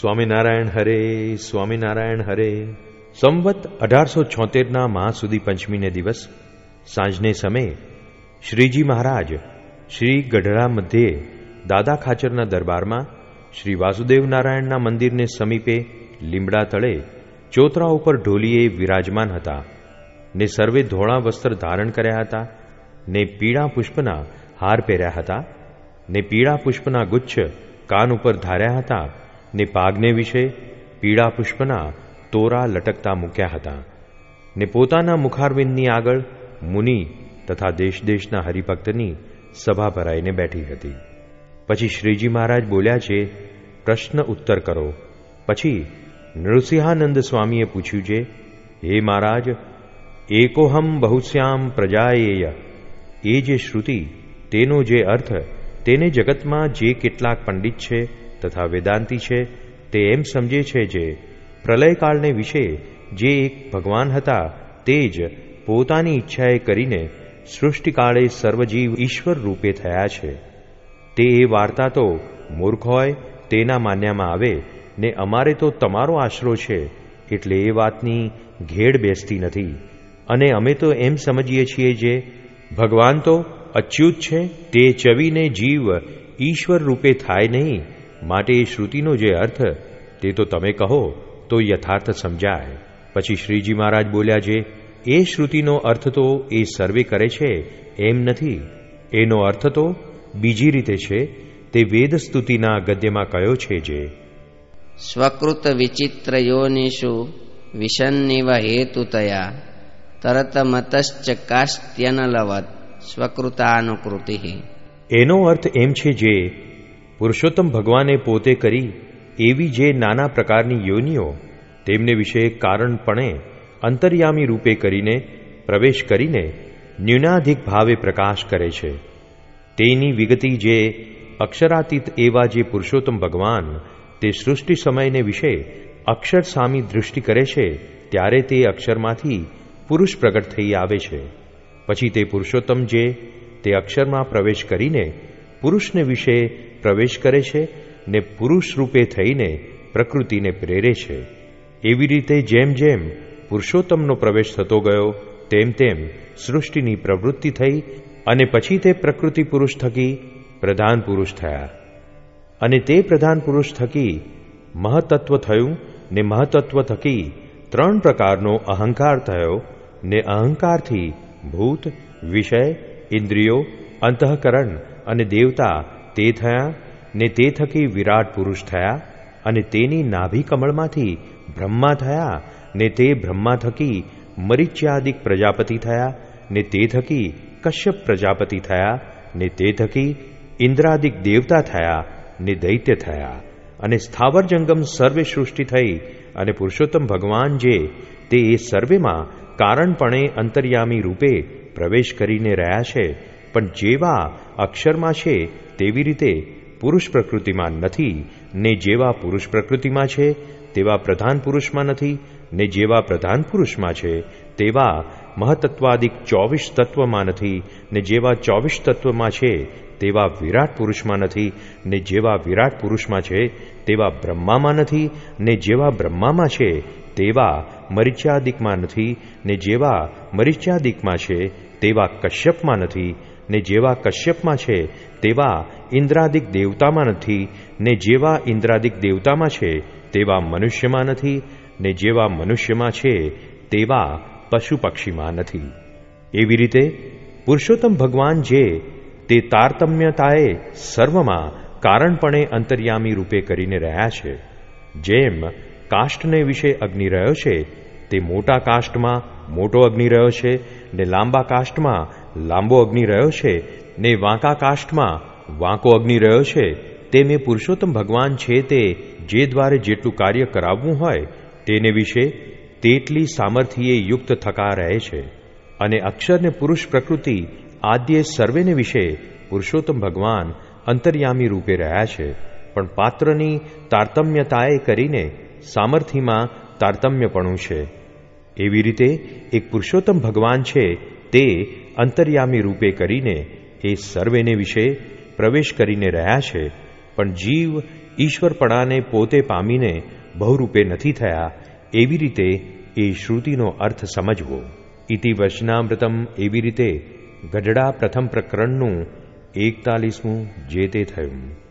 સ્વામિનારાયણ હરે સ્વામિનારાયણ હરે. સંવત અઢારસો છોતેરના મહાસુદી પંચમીને દિવસ, સાંજને સમયે શ્રીજી મહારાજ શ્રી ગઢડા મધ્યે દાદા ખાચરના દરબારમાં શ્રી વાસુદેવ નારાયણના મંદિરને સમીપે લીમડા તળે ચોતરા ઉપર ઢોલીએ વિરાજમાન હતા. ને સર્વે ધોળા વસ્ત્ર ધારણ કર્યા હતા, ને પીળા પુષ્પના હાર પહેર્યા હતા, ને પીળા પુષ્પના ગુચ્છ કાન ઉપર ધાર્યા હતા ને પાગને વિશે પીળા પુષ્પના તોરા લટકતા મૂક્યા હતા ને પોતાના મુખારવિંદની આગળ મુનિ તથા દેશ દેશના હરિભક્તની સભા ભરાઈને બેઠી હતી. પછી શ્રીજી મહારાજ બોલ્યા છે, પ્રશ્ન ઉત્તર કરો. પછી નૃસિંહાનંદ સ્વામીએ પૂછ્યું છે, હે મહારાજ, એકોહમ બહુશ્યામ પ્રજાએય એ જે શ્રુતિ, તેનો જે અર્થ, તેને જગતમાં જે કેટલાક પંડિત છે તથા વેદાંતી છે, તે એમ સમજે છે જે પ્રલયકાળને વિશે જે એક ભગવાન હતા, તે જ પોતાની ઈચ્છાએ કરીને સૃષ્ટિકાળે સર્વજીવ ઈશ્વર રૂપે થયા છે. તે એ વાર્તા તો મૂર્ખ હોય, તેના માન્યામાં આવે, ને અમારે તો તમારો આશરો છે, એટલે એ વાતની ઘેડ બેસતી નથી. અને અમે તો એમ સમજીએ છીએ જે ભગવાન તો અચ્યુત છે, તે ચવીને જીવ ઈશ્વર રૂપે થાય નહીં માટે એ શ્રુતિનો જે અર્થ તે તો તમે કહો તો યથાર્થ સમજાય. પછી શ્રીજી મહારાજ બોલ્યા છે એ શ્રુતિનો અર્થ તો એ સર્વે કરે છે એમ નથી. એનો અર્થ તો બીજી રીતે છે તે વેદ સ્તુતિના ગદ્યમાં કયો છે જે. સ્વકૃત વિચિત્ર યોનિષુ વિષન્નિવ હેતુતયા તરત મતશ્ચ કાસ્ત્યનલવત સ્વકૃતાનુકૃતિ. એનો અર્થ એમ છે જે પુરુષોત્તમ ભગવાને પોતે કરી એવી જે નાના પ્રકારની યોનિઓ તેમને વિશે કારણપણે અંતર્યામી રૂપે કરીને પ્રવેશ કરીને ન્યૂનાધિક ભાવે પ્રકાશ કરે છે. તેની વિગતિ જે અક્ષરાતીત એવા જે પુરુષોત્તમ ભગવાન તે સૃષ્ટિ સમયને વિશે અક્ષર સામી દૃષ્ટિ કરે છે, ત્યારે તે અક્ષરમાંથી પુરુષ પ્રગટ થઈ આવે છે. પછી તે પુરુષોત્તમ જે તે અક્ષરમાં પ્રવેશ કરીને પુરુષને વિશે પ્રવેશ કરે છે ને પુરુષ રૂપે થઈને પ્રકૃતિને પ્રેરે છે. એવી રીતે જેમ જેમ પુરુષોત્તમનો પ્રવેશ થતો ગયો, તેમ તેમ સૃષ્ટિની પ્રવૃત્તિ થઈ અને પછી તે પ્રકૃતિ પુરુષ થકી પ્રધાન પુરુષ થયા. અને તે પ્રધાન પુરુષ થકી મહતત્વ થયું ને મહતત્વ થકી ત્રણ પ્રકારનો અહંકાર થયો ને અહંકારથી ભૂત, વિષય, ઇન્દ્રિયો, અંતઃકરણ અને દેવતા તે થયા ને તે થકી વિરાટ પુરુષ થયા અને તેની નાભી કમળમાંથી બ્રહ્મા થયા ને તે બ્રહ્મા થકી મરિચ્યાદિક પ્રજાપતિ થયા ને તે થકી કશ્યપ પ્રજાપતિ થયા ને તે થકી ઇન્દ્રાદિક દેવતા થયા ને દૈત્ય થયા અને સ્થાવર જંગમ સર્વે સૃષ્ટિ થઈ અને પુરુષોત્તમ ભગવાન જે તે એ સર્વેમાં કારણપણે અંતર્યામી રૂપે પ્રવેશ કરીને રહ્યા છે પણ જેવા અક્ષરમાં છે, તેવી રીતે પુરુષ પ્રકૃતિમાં નથી, ને જેવા પુરુષ પ્રકૃતિમાં છે, તેવા પ્રધાન પુરુષમાં નથી, ને જેવા પ્રધાન પુરુષમાં છે, તેવા મહતત્વાદિક ચોવીસ તત્વમાં નથી, ને જેવા ચોવીસ તત્વમાં છે, તેવા વિરાટ પુરુષમાં નથી, ને જેવા વિરાટ પુરુષમાં છે, તેવા બ્રહ્મામાં નથી, ને જેવા બ્રહ્મામાં છે, તેવા મરિચ્યાદિકમાં નથી, ને જેવા મરિચ્યાદિકમાં છે, તેવા કશ્યપમાં નથી ને જેવા કશ્યપમાં છે, તેવા ઇન્દ્રાદિક દેવતામાં નથી, ને જેવા ઇન્દ્રાદિક દેવતામાં છે, તેવા મનુષ્યમાં નથી, ને જેવા મનુષ્યમાં છે, તેવા પશુ પક્ષીમાં નથી. એવી રીતે પુરુષોત્તમ ભગવાન જે તે તારતમ્યતાએ સર્વમાં કારણપણે અંતર્યામી રૂપે કરીને રહ્યા છે, જેમ કાષ્ટને વિશે અગ્નિ રહ્યો છે, તે મોટા કાષ્ટમાં મોટો અગ્નિ રહ્યો છે, ને લાંબા કાષ્ટમાં લાંબો અગ્નિ રહ્યો છે ને વાંકા કાષ્ટમાં વાંકો અગ્નિ રહ્યો છે, તે મેં પુરુષોત્તમ ભગવાન છે તે જે દ્વારે જેટલું કાર્ય કરાવવું હોય તેને વિશે તેટલી સામર્થ્યે યુક્ત થકા રહે છે. અને અક્ષરને પુરુષ પ્રકૃતિ આદ્ય સર્વેને વિશે પુરુષોત્તમ ભગવાન અંતર્યામી રૂપે રહ્યા છે. પણ પાત્રની તારતમ્યતાએ કરીને સામર્થ્યમાં તારતમ્યપણું છે. એવી રીતે એક પુરુષોત્તમ ભગવાન છે તે અંતર્યામી રૂપે કરીને એ સર્વેને વિશે પ્રવેશ કરીને રહ્યા છે, પણ જીવ ઈશ્વરપણાને પોતે પામીને બહુરૂપે નથી થયા, એવી રીતે એ શ્રુતિનો અર્થ સમજવો. ઇતિ વચનામૃતમ એવી રીતે ગઢડા પ્રથમ પ્રકરણનું એકતાલીસમું જે તે થયું.